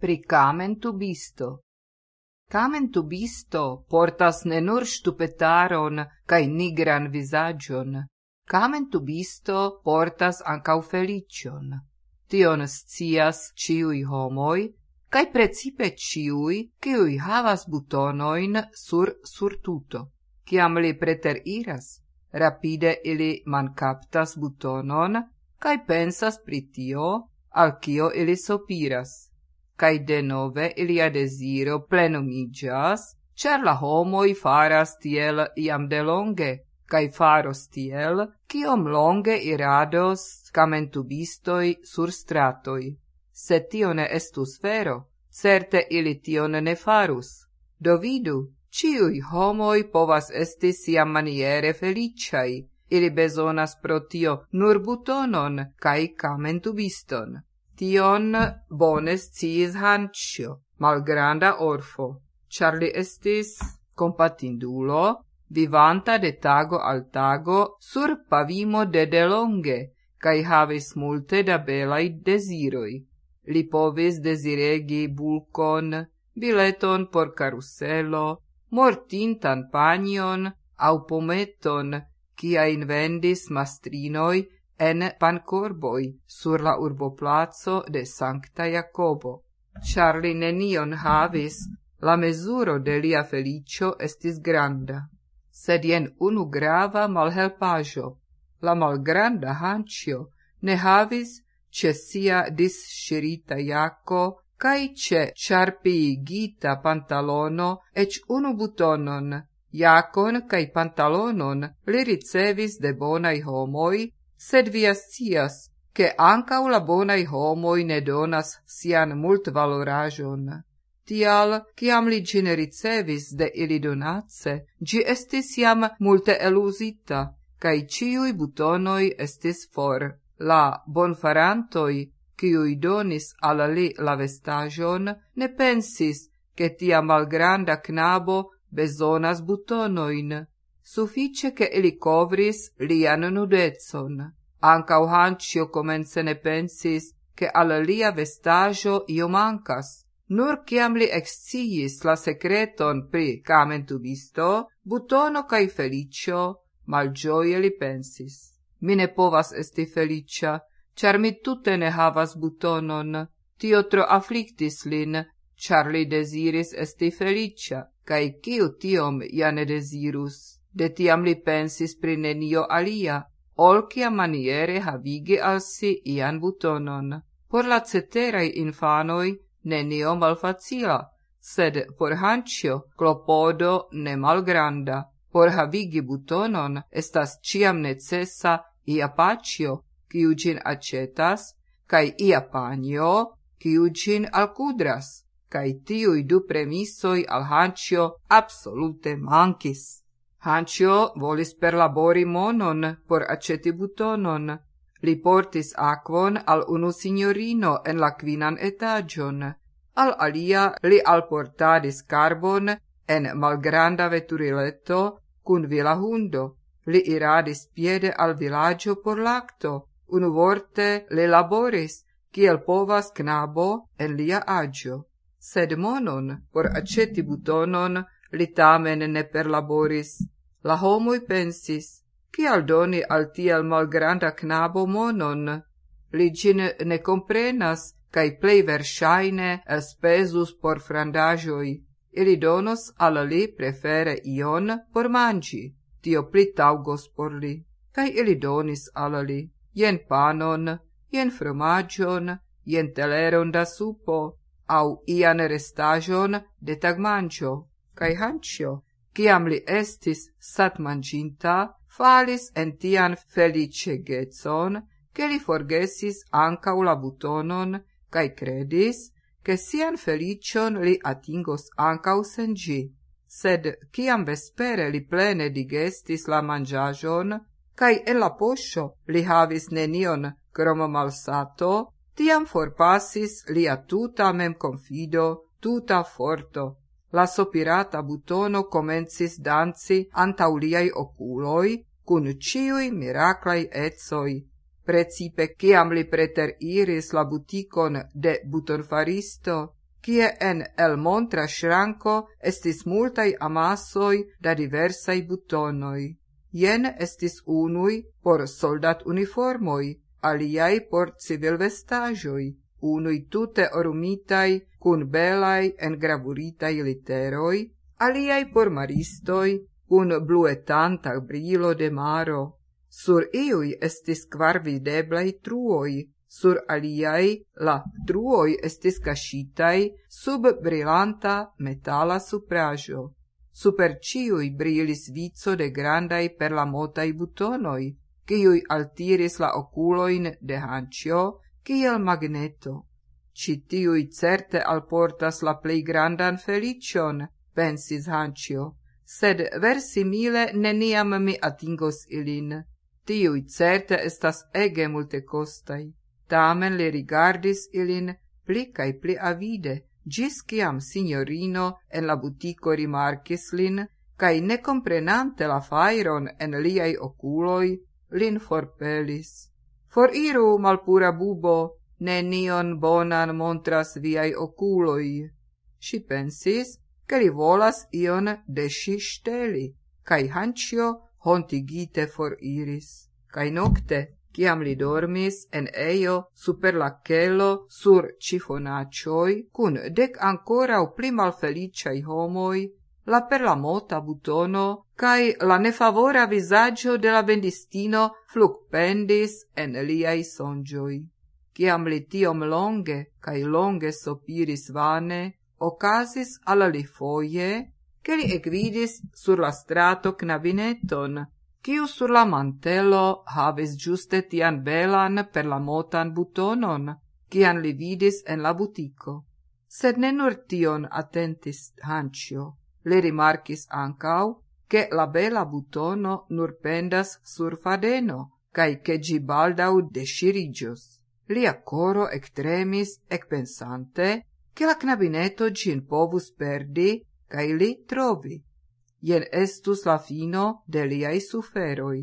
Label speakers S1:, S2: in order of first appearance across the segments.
S1: pri camen tubisto. Camen tubisto portas ne nur stupetaron cae nigran visagion. Camen tubisto portas ancau felicion. Tion scias ciui homoi, cae precipe ciui, ciui havas butonoin sur surtuto. Ciam li preteriras, rapide ili mancaptas butonon, cae pensas pritio, al cio ili sopiras cae denove ilia desiro plenumigas, cer la homoi faras tiel iam de longe, cae faros tiel, ciom longe irados camentubistoi sur stratoi. Se tio ne estus vero, certe ili tion ne farus. Do vidu, ciui homoi povas esti siam maniere feliciai, ili besonas pro tio nur butonon cae camentubiston. Tion bones cis hancio, malgranda orfo, char li estis compatindulo, vivanta de tago al tago sur pavimo de delonge, cae havis multe da belai desiroi. Li povis deziregi bulcon, bileton por caruselo, mortintan panion, au pometon, kiain vendis mastrinoi en pancorboi sur la urboplazzo de Sancta Jacobo. Ĉar li nenion havis, la mezuro de lia felicio estis granda. Sed jen unu grava malhelpajo, La malgranda hancio, ne havis ce sia disŝirita jaco cae ce charpiigita pantalono ec unu butonon, jakon cae pantalonon li ricevis de bonai homoi sed via scias, che ancau la bonai homoi ne donas sian mult valorajon. Tial, ciam li cine ricevis de ili donatse, gi estis iam multe elusita, cae ciui butonoi estis for. La bonfarantoi, ciui donis ala li la vestajon, ne pensis che tia malgranda knabo besonas butonoin, suffice che li covris lian nudezon. Ancau Hancio comence ne pensis che alla lia vestagio io mancas. Nur ciam li exciis la secreton pri camentubisto, butono cae felicio, malgioie li pensis. Mi ne povas esti felicia, char mi tutte ne havas butonon. Tio tro afflictis lin, char li desiris esti felicia, cae ciu tiom ja ne desirus. De tiam li pensis pri nenio alia, olcia maniere havigi al si ian butonon. Por la ceterai infanoi nenio malfacila, sed por Hancio clopodo ne malgranda. Por havigi butonon estas ciam necessa ia pacio, ciu gin acetas, cae ia panio, ciu gin alcudras, cae tiui du premissoi al Hancio absolute mancis. Hancio volis per labori monon por aceti butonon. Li portis aquon al unu signorino en la quinan etagion. Al alia li alportadis carbon en malgranda veturiletto cun vila hundo. Li iradis piede al villaggio por lacto. Unu vorte li laboris, kiel povas knabo en lia agio. Sed monon por aceti butonon li tamen ne perlaboris. La homui pensis, cial doni al tiel malgranda knabo monon? Li ĝin ne comprenas, cae plei versaine spesus por frandajoi. Ili donos al li prefere ion por mangi, tio pli taugos por li. Kaj ili donis al li jen panon, jen fromagion, jen teleron da supo, au ian restajon de tagmancio cae hancio, ciam li estis sat manginta, falis en tian felicegecon, che li forgesis ancau la butonon, cae credis, che sian felicion li atingos ancau sen gi. Sed, ciam vespere li plene digestis la mangiagion, cae el la poscio li havis nenion crom malsato, tiam forpassis lia tuta mem confido, tuta forto, La sopirata butono comencis danci antau liai oculoi, cun ciui miraclai etsoi. Precipe ciam li preter iris la buticon de butonfaristo, kie en el montra shranco estis multai amassoi da diversai butonoi. Jen estis unui por soldat uniformoi, aliai por civil vestajoi, unui tute orumitai cun belai engravuritai literoi, aliai por maristoi cun bluetanta brilo de maro. Sur iui estis quar videblai truoi, sur aliai la truoi estis cascitai sub brilanta metala suprajo. Super ciui brilis vizo de grandai per la motai butonoi, ciui altiris la oculoin de Hancio ciel magneto. Citiui certe alportas la plei grandan felicion, pensis Hancio, sed versimile neniam mi atingos ilin. Tiui certe estas ege multe costai. Tamen li rigardis ilin pli cae pli avide, gis ciam signorino en la butico rimarcis lin, cae ne comprenante la fairon en liai oculoi, lin forpelis. For iru, malpura bubo, ne nion bonan montras viai oculoi. Si pensis, che li volas ion de si steli, cae hancio hontigite for iris. Cae nocte, ciam li dormis en eio super la celo sur cifonacioi, cun dec ancora o pli malfeliciai homoi, la perlamota butono cae la nefavora visaggio de la vendistino flucpendis en liai songioi. Ciam li tiom longe cae longe sopiris vane, ocasis alla li foie, che li equidis sur la strato knabineton, Ciu sur la mantelo havis giuste tian belan per la motan butonon, cian li vidis en la butico. Sed ne nur tion attentis Hancio, Li rimarcis ancau che la bela butono nur pendas sur fadeno, cae che gi baldau desirigios. Lia coro ectremis ecpensante che la knabineto gin povus perdi cae li trovi. Ien estus la fino de liai suferoi.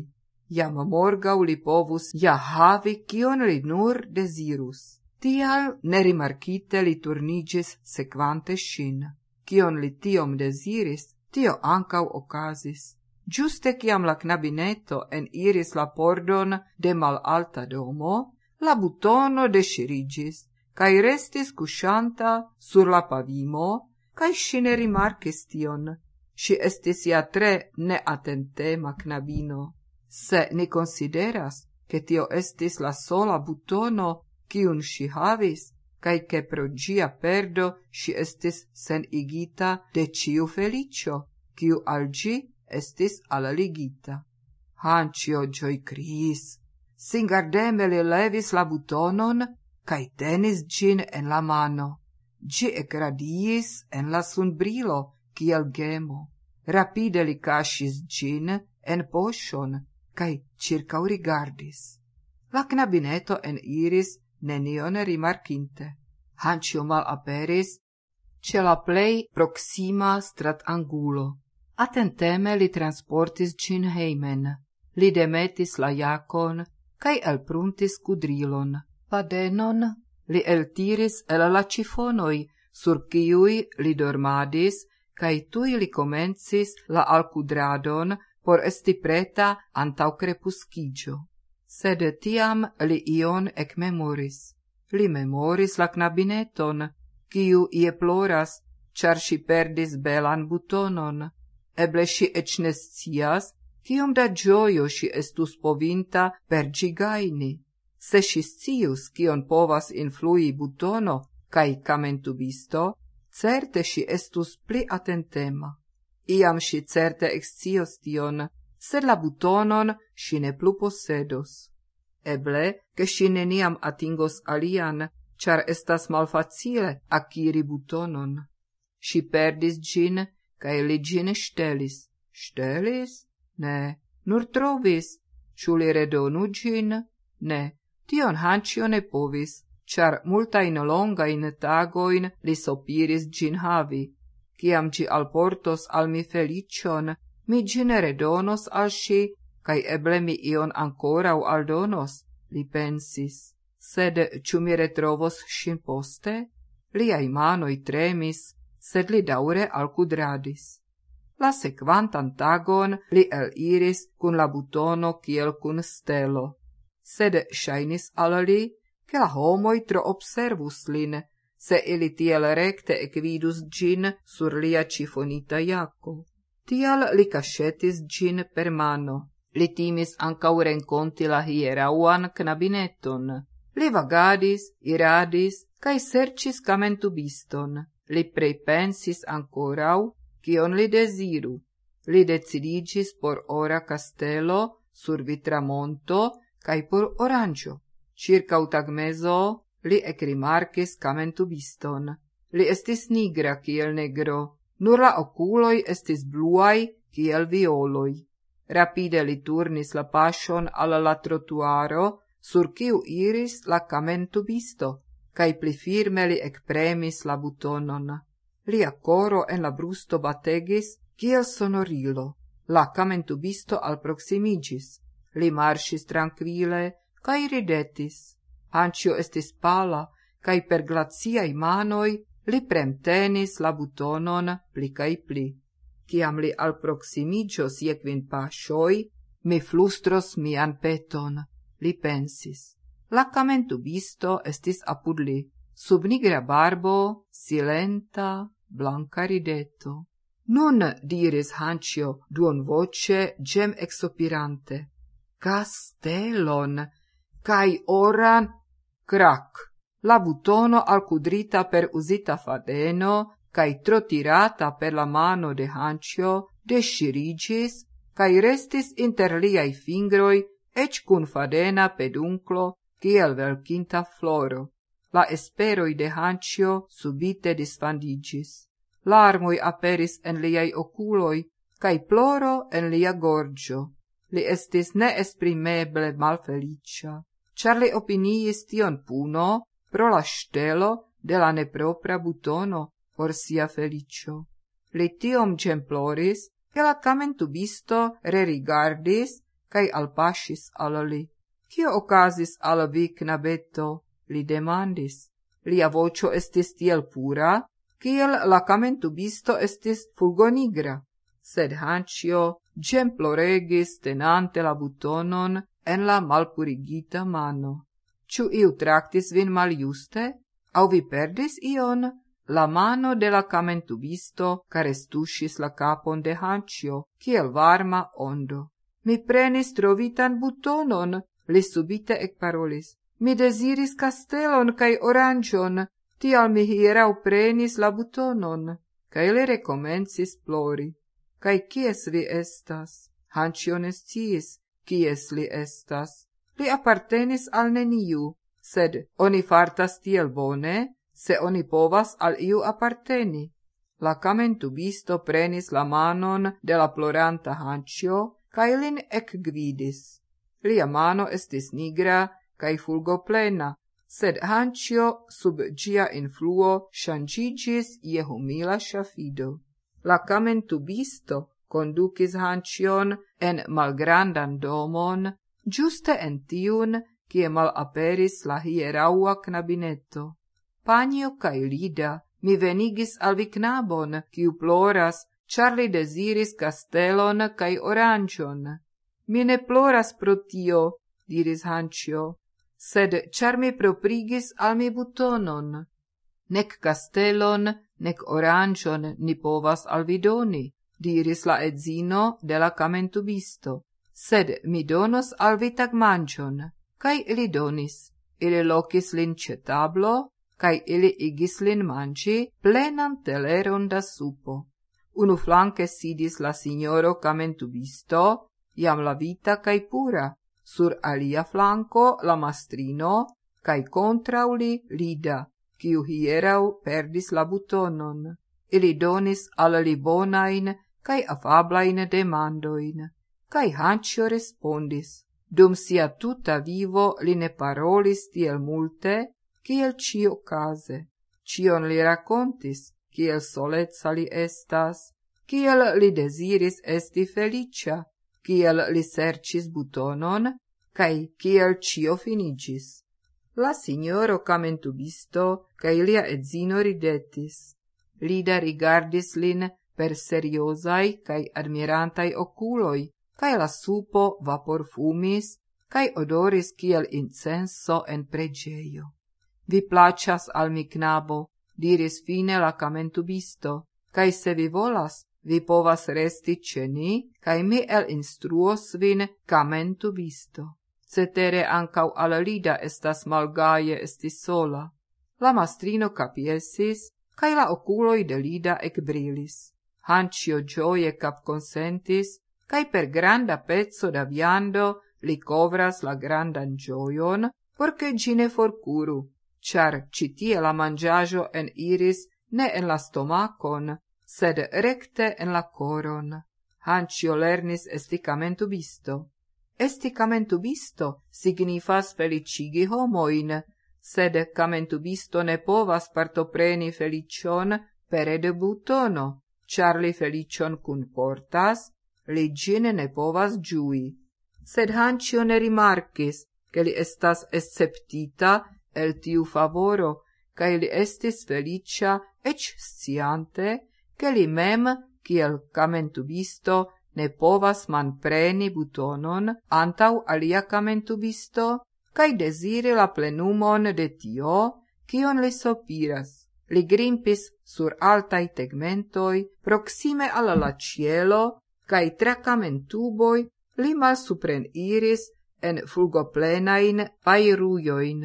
S1: Iam morgau li povus ja havi cion li nur desirus. Tial nerimarcite li turnigis sequante shin. Cion li tiom desiris, tio ancau ocasis. Giuste ciam la knabineto en iris la pordon de mal alta domo, la butono desirigis, cae restis cuscianta sur la pavimo, cae si rimarcis tion. Si estis ja tre neatentema knabino. Se ni consideras, che tio estis la sola butono, cium si havis, cae che pro gia perdo si estis senigita de ciu felicio, ciu al gi estis alla ligita. Hancio gioi criis, singardeme li levis la butonon, cae tenis gin en la mano. Gi ecradiis en la sunbrilo, kiel gemo. Rapide li cascis gin en poshon, cae circaurigardis. La knabineto en iris nenion rimarcinte. Hancio mal aperis ce la plei proxima stratangulo. Atenteme li transportis cin heimen, li demetis la jacon, cae elpruntis cudrilon. Padenon li eltiris el la cifonoi, sur ciui li dormadis, cae tui li comencis la alcudradon por esti preta antau crepuscigio sed tiam li ion ec memoris. Li memoris la knabineton, kiu ie ploras, char si perdis belan butonon. Eble si ec nescias, kiom da gioio si estus povinta per gigaini. Se si scius kion povas influi butono cae camentubisto, certe si estus pli atentema. Iam si certe excios tion, sed la butonon si ne plu posedos. Eble, che si neniam atingos alian, char estas malfacile acquiri butonon. Si perdis gin, cae li gin stelis. Stelis? Ne, nur trovis. Ciu li redonu gin? Ne, tion hancio ne povis, char multain longain tagoin li sopiris gin havi. Ciam ci alportos al mi felicion, mi genere donos al sci, cae eble mi ion u aldonos, li pensis. Sed ciu mi retrovos sin poste? Liai manoi tremis, sed li daure alcudradis. La sequantan tagon li el iris cun la butono kiel cun stelo. Sed shainis al li, che la homoi tro observus lin, se ili tiel recte equidus gin sur lia cifonita jaco. Tial li cascetis gin per mano. Li timis ancau renconti la hierauan knabineton. Li vagadis, iradis, cae sercis camentubiston. Li prepensis ancorau, cion li desiru. Li decidigis por ora castello, sur vitramonto, cae por orangio. Circa utagmeso li ecrimarcis camentubiston. Li estis nigra kiel negro, Nur la oculoi estis bluai kiel violoi. Rapide li turnis la pasion al la trotuaro, sur kiu iris la kamentubisto, cae pli firme li ecpremis la butonon. Lia coro en la brusto bategis, kiel sonorilo. La camentubisto al proximigis. Li marsis tranquile, cae ridetis. Ancio estis pala, cae per glaciai manoi Li premtenis la butonon pli cae pli. Ciam li al proximigios quin pasioi, mi flustros mian peton, li pensis. La camentubisto estis apud li, sub nigra barbo, silenta, blanca rideto. Nun diris Hancio duon voce gem exopirante. Castelon, cae oran, crac la butono alcudrita per usita fadeno cae trotirata per la mano de Hancio descirigis cae restis inter liai fingroi ec cun fadena pedunclo kiel velcinta floro. La esperoi de Hancio subite disfandigis. Larmoi aperis en liai oculoi, cae ploro en lia gorgio. Li estis neesprimeble malfelicia, char li opiniis tion puno, pro la stelo della nepropra butono por sia felicio. Le tiom cemploris, che la camentubisto rerigardis cae alpascis al li. Cio ocasis al vi, knabeto? li demandis. Lia vocio estis tiel pura, kiel la camentubisto estis fulgonigra, sed Hancio gemploregis tenante la butonon en la malpurigita mano. Ciu iu tractis vin maljuste, au vi perdis ion? La mano de la camentubisto carestuscis la capon de Hancio, kiel varma ondo. Mi prenis trovitan butonon, li subite ecparolis. Mi desiris castelon cae orangion, tial mi hierau prenis la butonon. Cae li recomensis plori. Cae kies vi estas? Hancio ne sciis, kies li estas li appartenis al neniu, sed oni fartas tiel bone, se oni povas al iu apparteni. La camentubisto prenis la manon de la ploranta hancio, cae lin ecgvidis. Lia mano estis nigra cae fulgoplena, sed hancio sub gia influo shangigis je humila shafido. La camentubisto conducis hancion en malgrandan domon, giuste en tiun, cie mal aperis la hieraua knabineto. Panio cae Lida mi venigis al vi knabon, ciu ploras, char li desiris castelon cae orancion. Mi ne ploras pro tio, diris Hancio, sed char mi proprigis al mi butonon. Nec castelon, nec orancion ni povas al vi doni, diris la edzino de la camentubisto sed mi donos al vi tagmancion, cae ili donis. Ili locis lin ce tablo, cae ili igis lin manci plenan teleron da supo. Unu flanque sidis la signoro camentubisto, iam la vita cae pura, sur alia flanco la mastrino, cae contrauli lida, ciu hierau perdis la butonon. Ili donis al li bonain cae afablain demandoin cae Hancio respondis, dum sia tuta vivo li ne parolis tiel multe, ciel cio case. Cion li racontis, ciel solezza li estas, ciel li desiris esti felicia, ciel li sercis butonon, cae ciel cio finigis. La signoro camentubisto cae lia edzino ridetis. Lida rigardis lin per seriosai cae admirantai oculoi, cae la supo vapor fumis, cae odoris kiel incenso en pregeio. Vi placas al mi knabo, diris fine la camentubisto, cae se vi volas, vi povas resti ceni, cae mi el instruos vin camentubisto. Cetere ancau al lida estas malgaie esti sola. La mastrino capiesis, cae la oculoi de lida ecbrilis. Hancio gioie cap consentis, cae per granda pezzo da viando li covras la grandan gioion, porche gine forcuru, char citie la mangiajo en iris ne en la stomacon, sed recte en la coron. Hancio lernis esticamentubisto. Esticamentubisto signifas felicigi homoin, sed camentubisto ne povas partopreni felicion pere de butono, char li felicion cun portas, ligine ne povas giui. Sed Hancio ne rimarcis, che li estas esceptita el tiu favoro, cae li estis felicia ec sciante, che li mem, kiel camentubisto, ne povas manpreni butonon antau alia camentubisto, cae desire la plenumon de tio, kion li sopiras. Li grimpis sur altai tegmentoi, proxime alla la cielo, cae tracamen tuboi li malsupren iris en fulgoplenain pairuioin.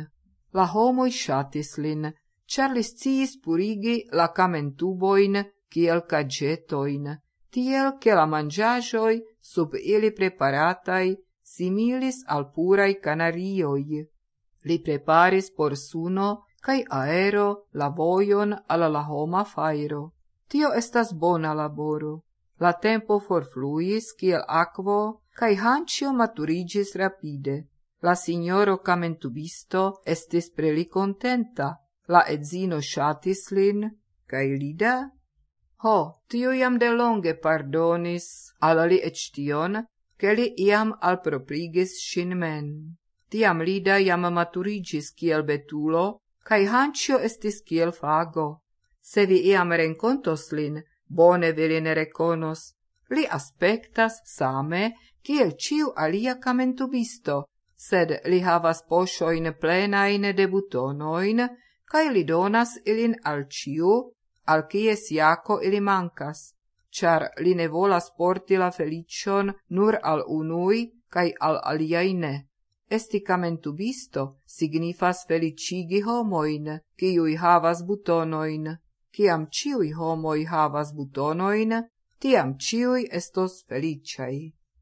S1: La homoi shatis lin, char li sciis purigi la camentuboin kiel cagetoin, tiel che la mangiajoi sub ili preparatai similis al purai canarioi. Li preparis por suno cae aero la voion alla la homa fairo. Tio estas bona laboro. La tempo forfluis kiel aquo, cae Hancio maturigis rapide. La signoro camentubisto estis preli contenta, la edzino shatis lin, cae lida? Ho, tiu de longe pardonis al li ection, che li iam alproprigis shin men. Tiam lida iam maturigis kiel betulo, cae Hancio estis kiel fago. Se vi iam rencontos lin, bone vi lin reconos. Li aspectas same kiel ciu alia camentubisto, sed li havas poŝojn plenain de butonoin, kaj li donas ilin al ciu, al kies jako ili mancas, char li ne volas porti la felicion nur al unui kaj al aliai ne. Esti camentubisto signifas felicigi homoin, kiui havas butonoin ciam ciui homoi havas butonoin, tiam ciui estos felicai.